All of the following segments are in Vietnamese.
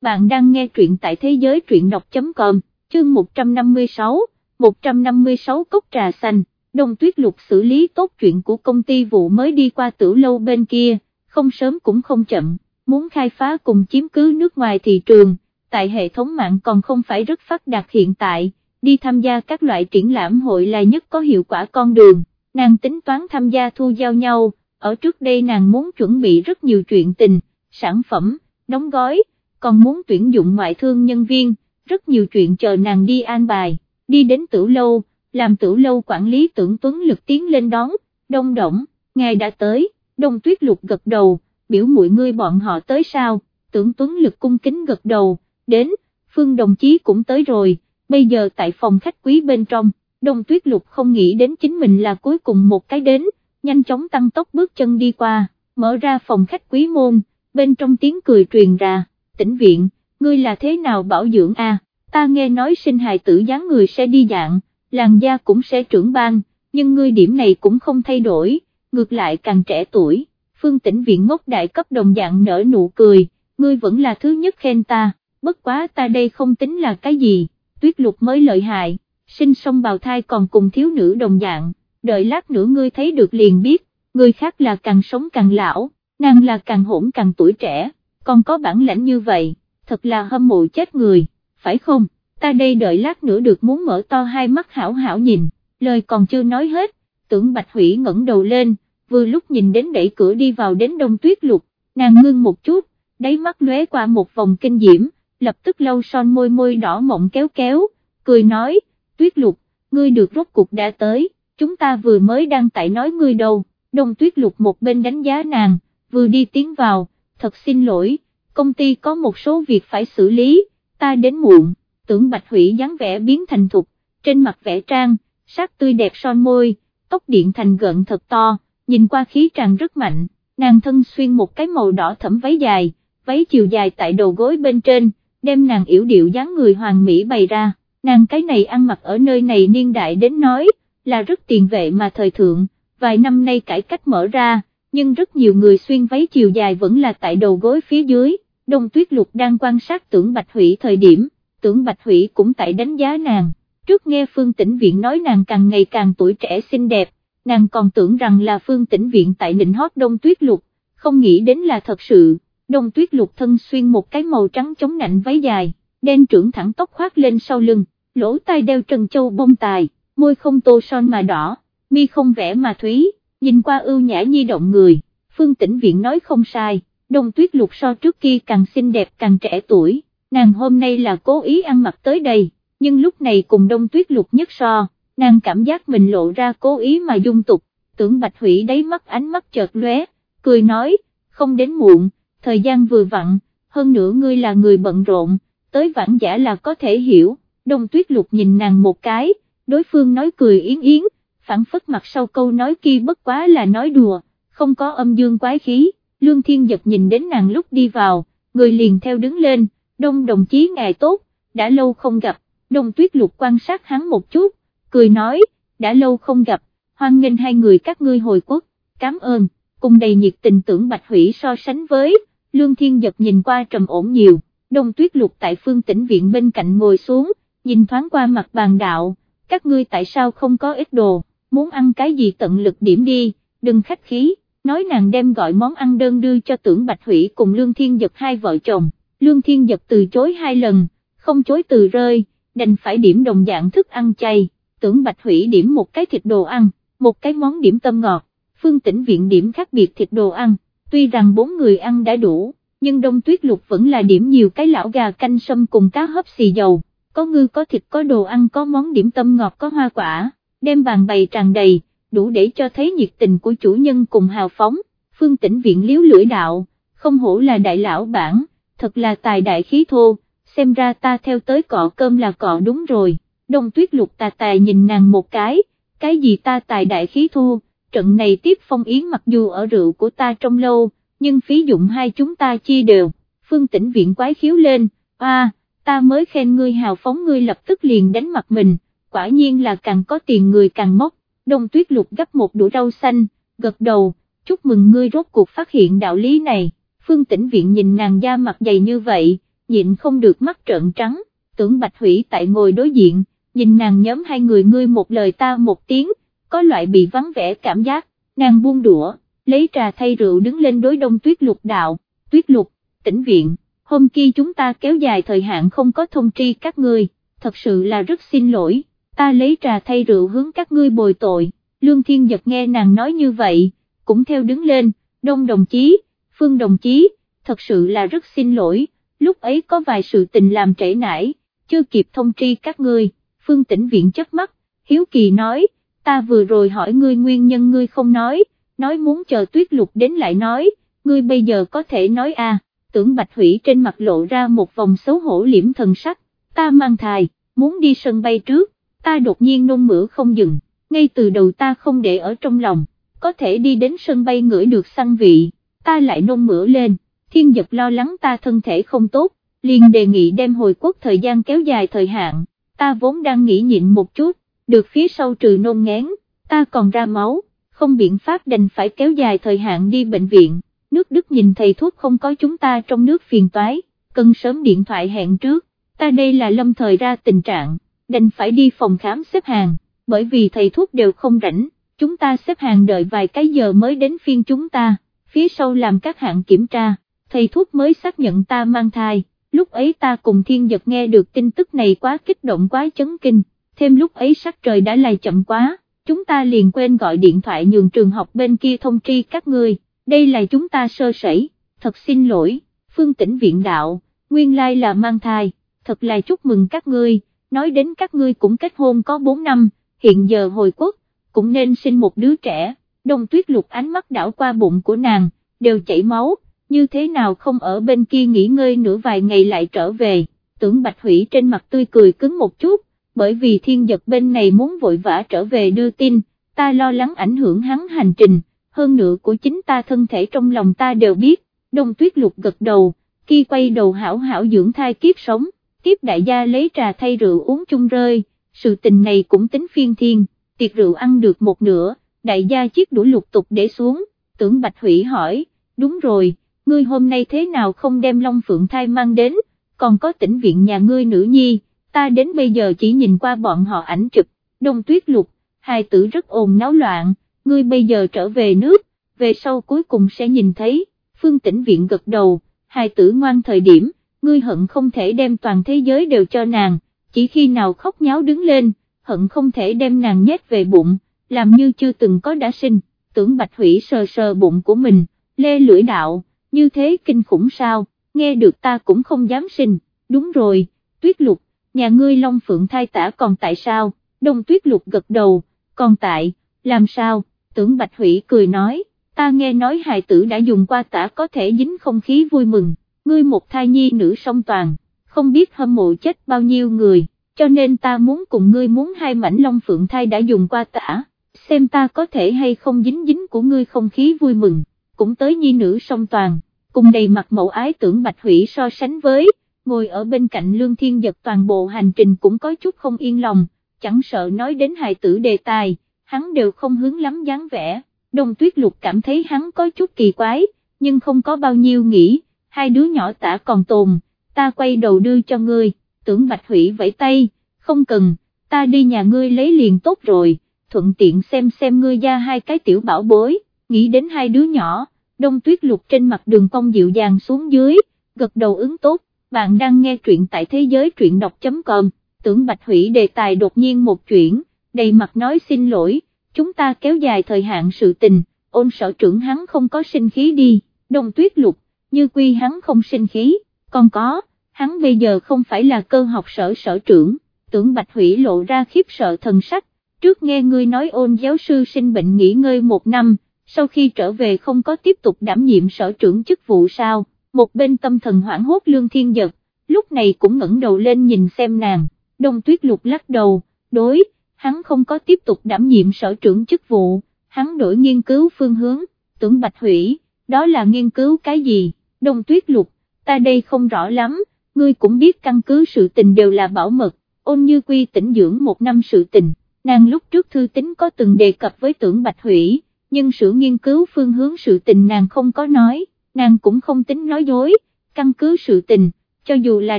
bạn đang nghe truyện tại thế giới truyện đọc.com, chương 156, 156 cốc trà xanh, Đồng tuyết lục xử lý tốt chuyện của công ty vụ mới đi qua tử lâu bên kia, không sớm cũng không chậm, muốn khai phá cùng chiếm cứ nước ngoài thị trường, tại hệ thống mạng còn không phải rất phát đạt hiện tại, đi tham gia các loại triển lãm hội là nhất có hiệu quả con đường, nàng tính toán tham gia thu giao nhau, ở trước đây nàng muốn chuẩn bị rất nhiều chuyện tình, sản phẩm, đóng gói, còn muốn tuyển dụng ngoại thương nhân viên, rất nhiều chuyện chờ nàng đi an bài, đi đến tử lâu, làm tử lâu quản lý tưởng tuấn lực tiến lên đón, đông động, ngài đã tới, đông tuyết lục gật đầu, biểu muội ngươi bọn họ tới sao, tưởng tuấn lực cung kính gật đầu, đến, phương đồng chí cũng tới rồi, bây giờ tại phòng khách quý bên trong, đông tuyết lục không nghĩ đến chính mình là cuối cùng một cái đến, nhanh chóng tăng tốc bước chân đi qua, mở ra phòng khách quý môn, bên trong tiếng cười truyền ra, tỉnh viện, ngươi là thế nào bảo dưỡng a? ta nghe nói sinh hài tử dáng người sẽ đi dạng, làn da cũng sẽ trưởng ban, nhưng ngươi điểm này cũng không thay đổi, ngược lại càng trẻ tuổi, phương tỉnh viện ngốc đại cấp đồng dạng nở nụ cười, ngươi vẫn là thứ nhất khen ta, bất quá ta đây không tính là cái gì, tuyết lục mới lợi hại, sinh xong bào thai còn cùng thiếu nữ đồng dạng, đợi lát nữa ngươi thấy được liền biết, người khác là càng sống càng lão, nàng là càng hỗn càng tuổi trẻ, còn có bản lãnh như vậy, thật là hâm mộ chết người, phải không, ta đây đợi lát nữa được muốn mở to hai mắt hảo hảo nhìn, lời còn chưa nói hết, tưởng Bạch Hủy ngẩng đầu lên, vừa lúc nhìn đến đẩy cửa đi vào đến đông tuyết lục, nàng ngưng một chút, đáy mắt lóe qua một vòng kinh diễm, lập tức lau son môi môi đỏ mộng kéo kéo, cười nói, tuyết lục, ngươi được rốt cục đã tới, chúng ta vừa mới đang tại nói ngươi đâu, đông tuyết lục một bên đánh giá nàng, vừa đi tiến vào, thật xin lỗi, công ty có một số việc phải xử lý, ta đến muộn, tưởng bạch hủy dáng vẻ biến thành thục, trên mặt vẽ trang, sắc tươi đẹp son môi, tóc điện thành gợn thật to, nhìn qua khí tràn rất mạnh, nàng thân xuyên một cái màu đỏ thẫm váy dài, váy chiều dài tại đầu gối bên trên, đem nàng yểu điệu dáng người hoàng mỹ bày ra, nàng cái này ăn mặc ở nơi này niên đại đến nói, là rất tiền vệ mà thời thượng, vài năm nay cải cách mở ra, nhưng rất nhiều người xuyên váy chiều dài vẫn là tại đầu gối phía dưới, đông tuyết lục đang quan sát tưởng Bạch Hủy thời điểm, tưởng Bạch Hủy cũng tại đánh giá nàng, trước nghe Phương Tĩnh Viện nói nàng càng ngày càng tuổi trẻ xinh đẹp, nàng còn tưởng rằng là Phương Tĩnh Viện tại nịnh hót đông tuyết lục, không nghĩ đến là thật sự, đông tuyết lục thân xuyên một cái màu trắng chống nạnh váy dài, đen trưởng thẳng tóc khoác lên sau lưng, lỗ tai đeo trần châu bông tài, môi không tô son mà đỏ, mi không vẽ mà thúy nhìn qua ưu nhã nhi động người, phương tĩnh viện nói không sai, đông tuyết lục so trước kia càng xinh đẹp càng trẻ tuổi, nàng hôm nay là cố ý ăn mặc tới đây, nhưng lúc này cùng đông tuyết lục nhất so, nàng cảm giác mình lộ ra cố ý mà dung tục, tưởng bạch hủy đáy mắt ánh mắt chợt lóe, cười nói, không đến muộn, thời gian vừa vặn, hơn nữa ngươi là người bận rộn, tới vãn giả là có thể hiểu, đông tuyết lục nhìn nàng một cái, đối phương nói cười yến yến, phản phất mặt sau câu nói kia bất quá là nói đùa, không có âm dương quái khí, Lương Thiên Giật nhìn đến nàng lúc đi vào, người liền theo đứng lên, đông đồng chí ngài tốt, đã lâu không gặp, đông tuyết lục quan sát hắn một chút, cười nói, đã lâu không gặp, hoan nghênh hai người các ngươi hồi quốc, cảm ơn, cùng đầy nhiệt tình tưởng bạch hủy so sánh với, Lương Thiên Giật nhìn qua trầm ổn nhiều, đông tuyết lục tại phương tỉnh viện bên cạnh ngồi xuống, nhìn thoáng qua mặt bàn đạo, các ngươi tại sao không có ít đồ, muốn ăn cái gì tận lực điểm đi, đừng khách khí, nói nàng đem gọi món ăn đơn đưa cho tưởng Bạch Hủy cùng Lương Thiên Giật hai vợ chồng, Lương Thiên Giật từ chối hai lần, không chối từ rơi, đành phải điểm đồng dạng thức ăn chay, tưởng Bạch Hủy điểm một cái thịt đồ ăn, một cái món điểm tâm ngọt, phương tỉnh viện điểm khác biệt thịt đồ ăn, tuy rằng bốn người ăn đã đủ, nhưng đông tuyết lục vẫn là điểm nhiều cái lão gà canh sâm cùng cá hấp xì dầu, có ngư có thịt có đồ ăn có món điểm tâm ngọt có hoa quả đem bàn bày tràn đầy, đủ để cho thấy nhiệt tình của chủ nhân cùng hào phóng, phương tĩnh viện liếu lưỡi đạo, không hổ là đại lão bản, thật là tài đại khí thô, xem ra ta theo tới cọ cơm là cọ đúng rồi, đông tuyết lục tà tài nhìn nàng một cái, cái gì ta tài đại khí thô, trận này tiếp phong yến mặc dù ở rượu của ta trong lâu, nhưng phí dụng hai chúng ta chia đều, phương tĩnh viện quái khiếu lên, a ta mới khen ngươi hào phóng ngươi lập tức liền đánh mặt mình quả nhiên là càng có tiền người càng mốc, đông tuyết lục gấp một đũa rau xanh, gật đầu, chúc mừng ngươi rốt cuộc phát hiện đạo lý này, phương tĩnh viện nhìn nàng da mặt dày như vậy, nhịn không được mắt trợn trắng, tưởng Bạch Hủy tại ngồi đối diện, nhìn nàng nhóm hai người ngươi một lời ta một tiếng, có loại bị vắng vẻ cảm giác, nàng buông đũa, lấy trà thay rượu đứng lên đối đông tuyết lục đạo, tuyết lục, tỉnh viện, hôm kia chúng ta kéo dài thời hạn không có thông tri các ngươi, thật sự là rất xin lỗi, ta lấy trà thay rượu hướng các ngươi bồi tội, Lương Thiên Giật nghe nàng nói như vậy, cũng theo đứng lên, đông đồng chí, phương đồng chí, thật sự là rất xin lỗi, lúc ấy có vài sự tình làm trễ nải, chưa kịp thông tri các ngươi, phương tỉnh viện chất mắt, Hiếu Kỳ nói, ta vừa rồi hỏi ngươi nguyên nhân ngươi không nói, nói muốn chờ tuyết lục đến lại nói, ngươi bây giờ có thể nói à, tưởng bạch hủy trên mặt lộ ra một vòng xấu hổ liễm thần sắc, ta mang thai, muốn đi sân bay trước, ta đột nhiên nôn mửa không dừng, ngay từ đầu ta không để ở trong lòng, có thể đi đến sân bay ngửi được xăng vị, ta lại nôn mửa lên, thiên Dực lo lắng ta thân thể không tốt, liền đề nghị đem hồi quốc thời gian kéo dài thời hạn, ta vốn đang nghĩ nhịn một chút, được phía sau trừ nôn ngén, ta còn ra máu, không biện pháp đành phải kéo dài thời hạn đi bệnh viện, nước Đức nhìn thầy thuốc không có chúng ta trong nước phiền toái, cần sớm điện thoại hẹn trước, ta đây là lâm thời ra tình trạng, đành phải đi phòng khám xếp hàng, bởi vì thầy thuốc đều không rảnh, chúng ta xếp hàng đợi vài cái giờ mới đến phiên chúng ta, phía sau làm các hạng kiểm tra, thầy thuốc mới xác nhận ta mang thai, lúc ấy ta cùng thiên giật nghe được tin tức này quá kích động quá chấn kinh, thêm lúc ấy sắc trời đã lại chậm quá, chúng ta liền quên gọi điện thoại nhường trường học bên kia thông tri các ngươi, đây là chúng ta sơ sẩy, thật xin lỗi, phương tĩnh viện đạo, nguyên lai là mang thai, thật là chúc mừng các ngươi, nói đến các ngươi cũng kết hôn có 4 năm, hiện giờ hồi quốc, cũng nên sinh một đứa trẻ, đông tuyết lục ánh mắt đảo qua bụng của nàng, đều chảy máu, như thế nào không ở bên kia nghỉ ngơi nửa vài ngày lại trở về, tưởng bạch hủy trên mặt tươi cười cứng một chút, bởi vì thiên giật bên này muốn vội vã trở về đưa tin, ta lo lắng ảnh hưởng hắn hành trình, hơn nữa của chính ta thân thể trong lòng ta đều biết, đông tuyết lục gật đầu, khi quay đầu hảo hảo dưỡng thai kiếp sống, tiếp đại gia lấy trà thay rượu uống chung rơi, sự tình này cũng tính phiên thiên, tiệc rượu ăn được một nửa, đại gia chiếc đũa lục tục để xuống, tưởng bạch hủy hỏi, đúng rồi, ngươi hôm nay thế nào không đem Long Phượng thai mang đến, còn có tỉnh viện nhà ngươi nữ nhi, ta đến bây giờ chỉ nhìn qua bọn họ ảnh chụp, đông tuyết lục, hai tử rất ồn náo loạn, ngươi bây giờ trở về nước, về sau cuối cùng sẽ nhìn thấy, phương tỉnh viện gật đầu, hai tử ngoan thời điểm, ngươi hận không thể đem toàn thế giới đều cho nàng, chỉ khi nào khóc nháo đứng lên, hận không thể đem nàng nhét về bụng, làm như chưa từng có đã sinh, tưởng bạch hủy sờ sờ bụng của mình, lê lưỡi đạo, như thế kinh khủng sao, nghe được ta cũng không dám sinh, đúng rồi, tuyết lục, nhà ngươi Long Phượng thai tả còn tại sao, đông tuyết lục gật đầu, còn tại, làm sao, tưởng Bạch Hủy cười nói, ta nghe nói hài tử đã dùng qua tả có thể dính không khí vui mừng, ngươi một thai nhi nữ song toàn, không biết hâm mộ chết bao nhiêu người, cho nên ta muốn cùng ngươi muốn hai mảnh Long Phượng thai đã dùng qua tả, xem ta có thể hay không dính dính của ngươi không khí vui mừng, cũng tới nhi nữ song toàn, cùng đầy mặt mẫu ái tưởng Bạch Hủy so sánh với, ngồi ở bên cạnh Lương Thiên Giật toàn bộ hành trình cũng có chút không yên lòng, chẳng sợ nói đến hài tử đề tài, hắn đều không hướng lắm dáng vẻ, Đông Tuyết Lục cảm thấy hắn có chút kỳ quái, nhưng không có bao nhiêu nghĩ, hai đứa nhỏ tả còn tồn, ta quay đầu đưa cho ngươi, tưởng Bạch Hủy vẫy tay, không cần, ta đi nhà ngươi lấy liền tốt rồi, thuận tiện xem xem ngươi ra hai cái tiểu bảo bối, nghĩ đến hai đứa nhỏ, Đông Tuyết Lục trên mặt đường cong dịu dàng xuống dưới, gật đầu ứng tốt, bạn đang nghe truyện tại thế giới truyện đọc.com, tưởng Bạch Hủy đề tài đột nhiên một chuyện, đầy mặt nói xin lỗi, chúng ta kéo dài thời hạn sự tình, ôn sở trưởng hắn không có sinh khí đi, đông tuyết lục, như quy hắn không sinh khí, còn có, hắn bây giờ không phải là cơ học sở sở trưởng, tưởng Bạch Hủy lộ ra khiếp sợ thần sắc, trước nghe ngươi nói ôn giáo sư sinh bệnh nghỉ ngơi một năm, sau khi trở về không có tiếp tục đảm nhiệm sở trưởng chức vụ sao? Một bên tâm thần hoảng hốt lương thiên giật, lúc này cũng ngẩng đầu lên nhìn xem nàng, đông tuyết lục lắc đầu, đối, hắn không có tiếp tục đảm nhiệm sở trưởng chức vụ, hắn đổi nghiên cứu phương hướng, tưởng bạch hủy, đó là nghiên cứu cái gì, đông tuyết lục, ta đây không rõ lắm, ngươi cũng biết căn cứ sự tình đều là bảo mật, ôn như quy tỉnh dưỡng một năm sự tình, nàng lúc trước thư tính có từng đề cập với tưởng bạch hủy, nhưng sự nghiên cứu phương hướng sự tình nàng không có nói nàng cũng không tính nói dối, căn cứ sự tình, cho dù là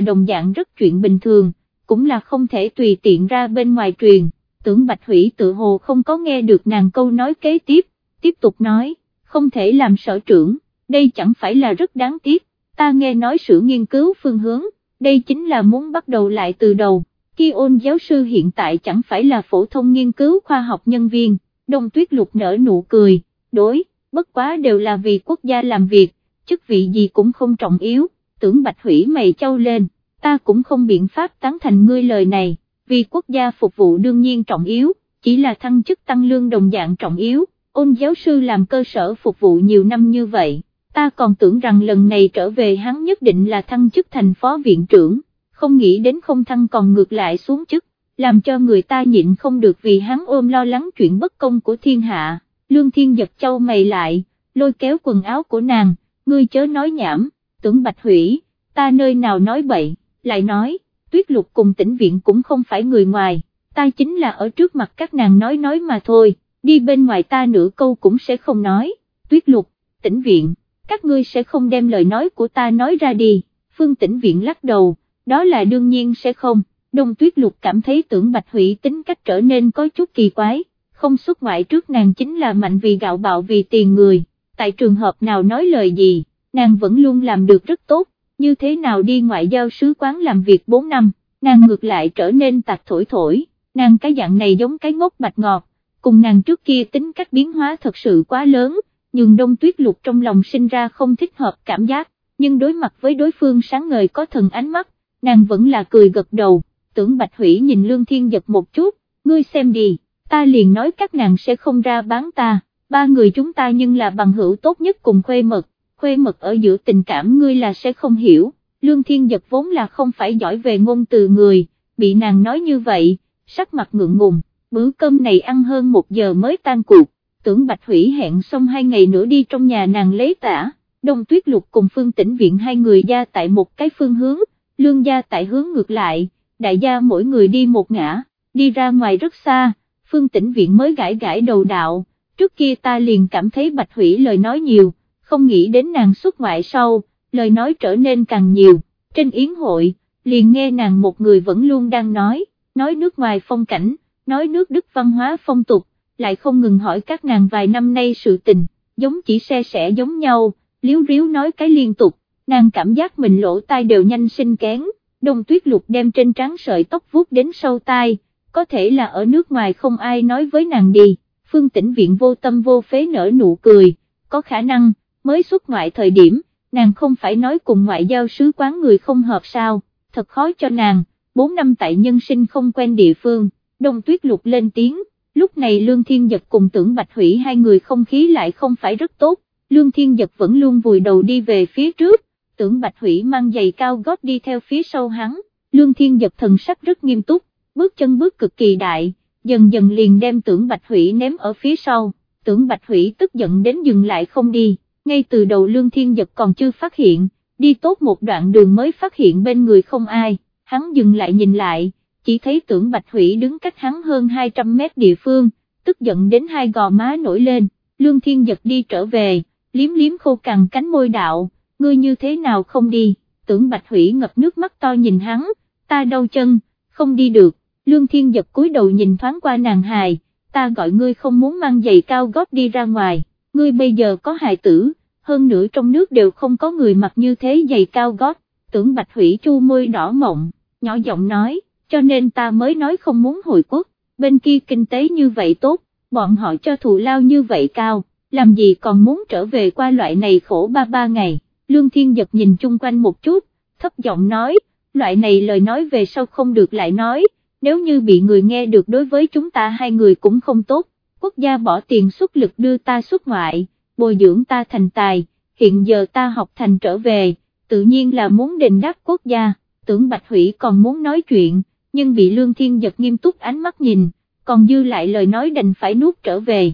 đồng dạng rất chuyện bình thường, cũng là không thể tùy tiện ra bên ngoài truyền, tưởng Bạch Hủy tự hồ không có nghe được nàng câu nói kế tiếp, tiếp tục nói, không thể làm sở trưởng, đây chẳng phải là rất đáng tiếc, ta nghe nói sự nghiên cứu phương hướng, đây chính là muốn bắt đầu lại từ đầu, Kion giáo sư hiện tại chẳng phải là phổ thông nghiên cứu khoa học nhân viên, đông tuyết lục nở nụ cười, đối, bất quá đều là vì quốc gia làm việc, chức vị gì cũng không trọng yếu, tưởng bạch hủy mày trâu lên, ta cũng không biện pháp tán thành ngươi lời này, vì quốc gia phục vụ đương nhiên trọng yếu, chỉ là thăng chức tăng lương đồng dạng trọng yếu, ôn giáo sư làm cơ sở phục vụ nhiều năm như vậy, ta còn tưởng rằng lần này trở về hắn nhất định là thăng chức thành phó viện trưởng, không nghĩ đến không thăng còn ngược lại xuống chức, làm cho người ta nhịn không được vì hắn ôm lo lắng chuyện bất công của thiên hạ, lương thiên giật châu mày lại, lôi kéo quần áo của nàng, ngươi chớ nói nhảm, tưởng bạch hủy, ta nơi nào nói bậy, lại nói, tuyết lục cùng tỉnh viện cũng không phải người ngoài, ta chính là ở trước mặt các nàng nói nói mà thôi, đi bên ngoài ta nửa câu cũng sẽ không nói, tuyết lục, tỉnh viện, các ngươi sẽ không đem lời nói của ta nói ra đi, phương Tĩnh viện lắc đầu, đó là đương nhiên sẽ không, đông tuyết lục cảm thấy tưởng bạch hủy tính cách trở nên có chút kỳ quái, không xuất ngoại trước nàng chính là mạnh vì gạo bạo vì tiền người, tại trường hợp nào nói lời gì, nàng vẫn luôn làm được rất tốt, như thế nào đi ngoại giao sứ quán làm việc 4 năm, nàng ngược lại trở nên tạc thổi thổi, nàng cái dạng này giống cái ngốc bạch ngọt, cùng nàng trước kia tính cách biến hóa thật sự quá lớn, nhưng đông tuyết lục trong lòng sinh ra không thích hợp cảm giác, nhưng đối mặt với đối phương sáng ngời có thần ánh mắt, nàng vẫn là cười gật đầu, tưởng Bạch Hủy nhìn Lương Thiên Giật một chút, ngươi xem đi, ta liền nói các nàng sẽ không ra bán ta, ba người chúng ta nhưng là bằng hữu tốt nhất cùng khuê mật, khuê mật ở giữa tình cảm ngươi là sẽ không hiểu, Lương Thiên Giật vốn là không phải giỏi về ngôn từ người, bị nàng nói như vậy, sắc mặt ngượng ngùng, bữa cơm này ăn hơn một giờ mới tan cuộc, tưởng Bạch Hủy hẹn xong hai ngày nữa đi trong nhà nàng lấy tả, Đông Tuyết Lục cùng Phương Tĩnh Viện hai người gia tại một cái phương hướng, lương gia tại hướng ngược lại, đại gia mỗi người đi một ngã, đi ra ngoài rất xa, phương tĩnh viện mới gãi gãi đầu đạo, trước kia ta liền cảm thấy bạch hủy lời nói nhiều, không nghĩ đến nàng xuất ngoại sau, lời nói trở nên càng nhiều, trên yến hội, liền nghe nàng một người vẫn luôn đang nói, nói nước ngoài phong cảnh, nói nước Đức văn hóa phong tục, lại không ngừng hỏi các nàng vài năm nay sự tình, giống chỉ xe sẻ giống nhau, liếu riếu nói cái liên tục, nàng cảm giác mình lỗ tai đều nhanh sinh kén, đông tuyết lục đem trên trán sợi tóc vuốt đến sâu tai, có thể là ở nước ngoài không ai nói với nàng đi, phương tĩnh viện vô tâm vô phế nở nụ cười, có khả năng, mới xuất ngoại thời điểm, nàng không phải nói cùng ngoại giao sứ quán người không hợp sao, thật khó cho nàng, 4 năm tại nhân sinh không quen địa phương, đông tuyết lục lên tiếng, lúc này Lương Thiên Giật cùng tưởng Bạch Hủy hai người không khí lại không phải rất tốt, Lương Thiên Giật vẫn luôn vùi đầu đi về phía trước, tưởng Bạch Hủy mang giày cao gót đi theo phía sau hắn, Lương Thiên Giật thần sắc rất nghiêm túc, bước chân bước cực kỳ đại, dần dần liền đem tưởng Bạch Hủy ném ở phía sau, tưởng Bạch Hủy tức giận đến dừng lại không đi, ngay từ đầu Lương Thiên Giật còn chưa phát hiện, đi tốt một đoạn đường mới phát hiện bên người không ai, hắn dừng lại nhìn lại, chỉ thấy tưởng Bạch Hủy đứng cách hắn hơn 200 mét địa phương, tức giận đến hai gò má nổi lên, Lương Thiên Giật đi trở về, liếm liếm khô cằn cánh môi đạo, ngươi như thế nào không đi, tưởng Bạch Hủy ngập nước mắt to nhìn hắn, ta đau chân, không đi được, Lương Thiên giật cúi đầu nhìn thoáng qua nàng hài, ta gọi ngươi không muốn mang giày cao gót đi ra ngoài, ngươi bây giờ có hài tử, hơn nữa trong nước đều không có người mặc như thế giày cao gót, tưởng Bạch Hủy chu môi đỏ mộng, nhỏ giọng nói, cho nên ta mới nói không muốn hồi quốc, bên kia kinh tế như vậy tốt, bọn họ cho thù lao như vậy cao, làm gì còn muốn trở về qua loại này khổ ba ba ngày. Lương Thiên Giật nhìn chung quanh một chút, thấp giọng nói, loại này lời nói về sau không được lại nói, nếu như bị người nghe được đối với chúng ta hai người cũng không tốt, quốc gia bỏ tiền xuất lực đưa ta xuất ngoại, bồi dưỡng ta thành tài, hiện giờ ta học thành trở về, tự nhiên là muốn đền đáp quốc gia, tưởng Bạch Hủy còn muốn nói chuyện, nhưng bị Lương Thiên Giật nghiêm túc ánh mắt nhìn, còn dư lại lời nói đành phải nuốt trở về.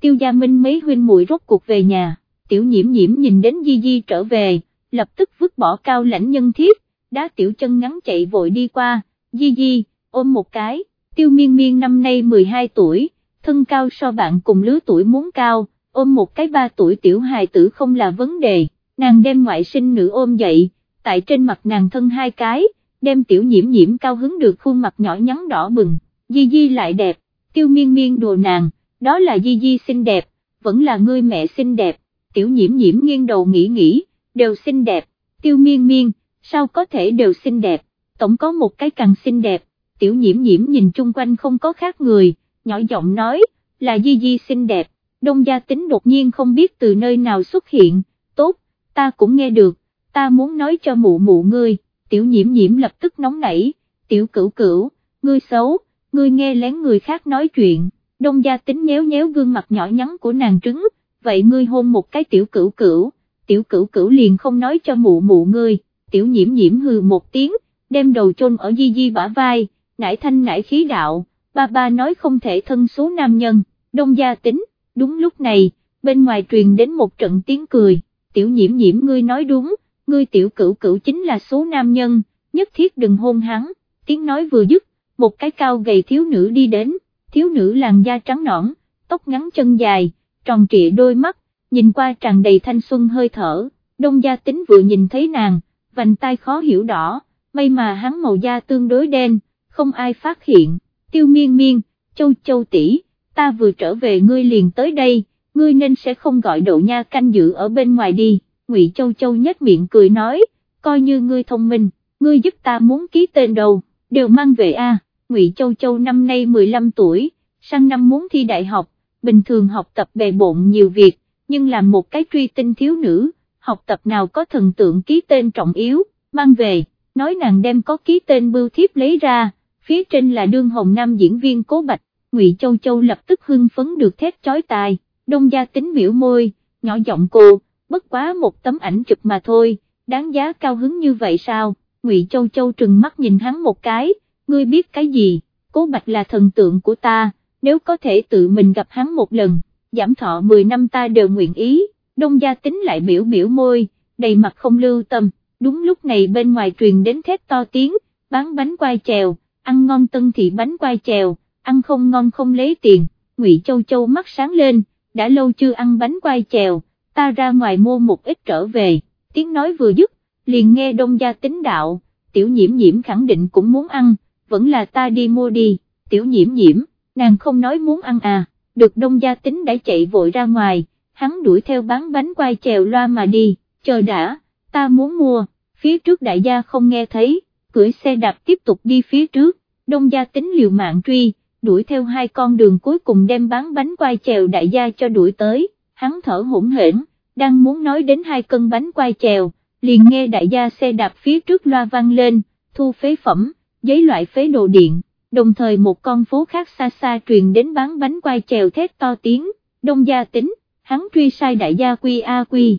Tiêu Gia Minh mấy huynh muội rốt cuộc về nhà tiểu nhiễm nhiễm nhìn đến Di Di trở về, lập tức vứt bỏ cao lãnh nhân thiết, đá tiểu chân ngắn chạy vội đi qua, Di Di, ôm một cái, tiêu miên miên năm nay 12 tuổi, thân cao so bạn cùng lứa tuổi muốn cao, ôm một cái ba tuổi tiểu hài tử không là vấn đề, nàng đem ngoại sinh nữ ôm dậy, tại trên mặt nàng thân hai cái, đem tiểu nhiễm nhiễm cao hứng được khuôn mặt nhỏ nhắn đỏ bừng, Di Di lại đẹp, tiêu miên miên đồ nàng, đó là Di Di xinh đẹp, vẫn là ngươi mẹ xinh đẹp, tiểu nhiễm nhiễm nghiêng đầu nghĩ nghĩ, đều xinh đẹp, tiêu miên miên, sao có thể đều xinh đẹp, tổng có một cái càng xinh đẹp, tiểu nhiễm nhiễm nhìn chung quanh không có khác người, nhỏ giọng nói, là Di Di xinh đẹp, đông gia tính đột nhiên không biết từ nơi nào xuất hiện, tốt, ta cũng nghe được, ta muốn nói cho mụ mụ ngươi, tiểu nhiễm nhiễm lập tức nóng nảy, tiểu cửu cửu, ngươi xấu, ngươi nghe lén người khác nói chuyện, đông gia tính nhéo nhéo gương mặt nhỏ nhắn của nàng trứng, vậy ngươi hôn một cái tiểu cửu cửu, tiểu cửu cửu liền không nói cho mụ mụ ngươi, tiểu nhiễm nhiễm hừ một tiếng, đem đầu chôn ở di di bả vai, nải thanh nải khí đạo, ba ba nói không thể thân số nam nhân, đông gia tính, đúng lúc này, bên ngoài truyền đến một trận tiếng cười, tiểu nhiễm nhiễm ngươi nói đúng, ngươi tiểu cửu cửu chính là số nam nhân, nhất thiết đừng hôn hắn, tiếng nói vừa dứt, một cái cao gầy thiếu nữ đi đến, thiếu nữ làn da trắng nõn, tóc ngắn chân dài, tròn trịa đôi mắt, nhìn qua tràn đầy thanh xuân hơi thở, đông gia tính vừa nhìn thấy nàng, vành tai khó hiểu đỏ, may mà hắn màu da tương đối đen, không ai phát hiện, tiêu miên miên, châu châu tỷ, ta vừa trở về ngươi liền tới đây, ngươi nên sẽ không gọi đậu nha canh giữ ở bên ngoài đi, ngụy châu châu nhếch miệng cười nói, coi như ngươi thông minh, ngươi giúp ta muốn ký tên đầu, đều mang về a. Ngụy Châu Châu năm nay 15 tuổi, sang năm muốn thi đại học, bình thường học tập bề bộn nhiều việc, nhưng làm một cái truy tinh thiếu nữ, học tập nào có thần tượng ký tên trọng yếu, mang về, nói nàng đem có ký tên bưu thiếp lấy ra, phía trên là đương hồng nam diễn viên cố bạch, Ngụy Châu Châu lập tức hưng phấn được thét chói tai, đông gia tính biểu môi, nhỏ giọng cô, bất quá một tấm ảnh chụp mà thôi, đáng giá cao hứng như vậy sao, Ngụy Châu Châu trừng mắt nhìn hắn một cái, ngươi biết cái gì, cố bạch là thần tượng của ta, nếu có thể tự mình gặp hắn một lần, giảm thọ 10 năm ta đều nguyện ý, đông gia tính lại biểu biểu môi, đầy mặt không lưu tâm, đúng lúc này bên ngoài truyền đến thét to tiếng, bán bánh quai chèo, ăn ngon tân thị bánh quai chèo, ăn không ngon không lấy tiền, ngụy Châu Châu mắt sáng lên, đã lâu chưa ăn bánh quai chèo, ta ra ngoài mua một ít trở về, tiếng nói vừa dứt, liền nghe đông gia tính đạo, tiểu nhiễm nhiễm khẳng định cũng muốn ăn, vẫn là ta đi mua đi, tiểu nhiễm nhiễm, nàng không nói muốn ăn à, được đông gia tính đã chạy vội ra ngoài, hắn đuổi theo bán bánh quai chèo loa mà đi, chờ đã, ta muốn mua, phía trước đại gia không nghe thấy, cưỡi xe đạp tiếp tục đi phía trước, đông gia tính liều mạng truy, đuổi theo hai con đường cuối cùng đem bán bánh quai chèo đại gia cho đuổi tới, hắn thở hỗn hển, đang muốn nói đến hai cân bánh quai chèo, liền nghe đại gia xe đạp phía trước loa vang lên, thu phế phẩm, giấy loại phế đồ điện, đồng thời một con phố khác xa xa truyền đến bán bánh quai chèo thét to tiếng, đông gia tính, hắn truy sai đại gia quy a quy.